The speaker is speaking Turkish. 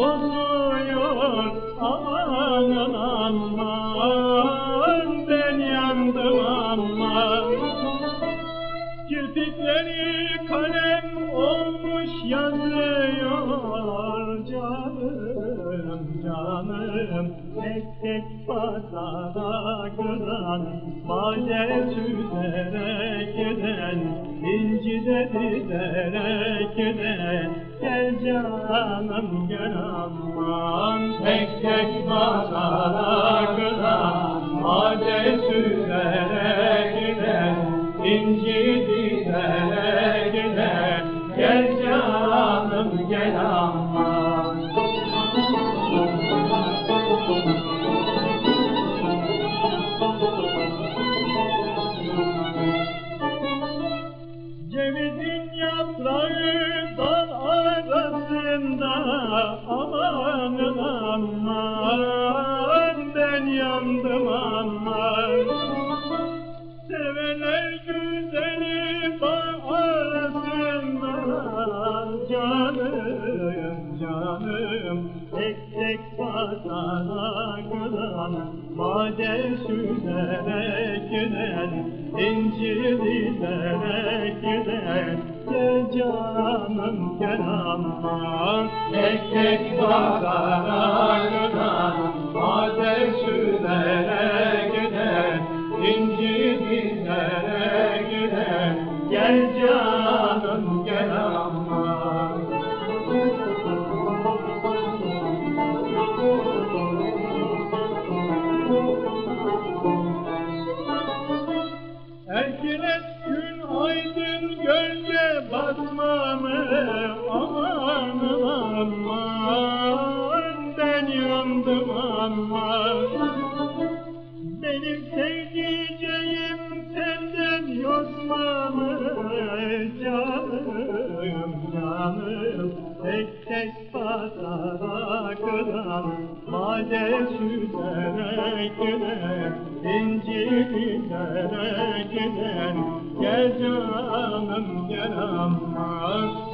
bozuyor aman aman ben yandım aman. Kirpikleri kalem olmuş yazıyor canım canım. Tek tek pazara kıran Bale süzerek eden incide dizerek eden canım gel aman Tek tek pazara kıran Made süzerek giden İnci arasında aman aman ben yandım aman. Sevenler güzeli bağ arasında canım canım tek tek pazara kılan Made süzerek giden incir dizerek Gel canım gel aman tek tek pazara kılan Made süzerek giden incir dizerek giden Gel canım gölge basmamı aman. Aman ben yandım aman. Benim sevdiceğim senden yosmamı canım canım. Tek tek pazara kıran Made süzerek giden Gel canım gel tek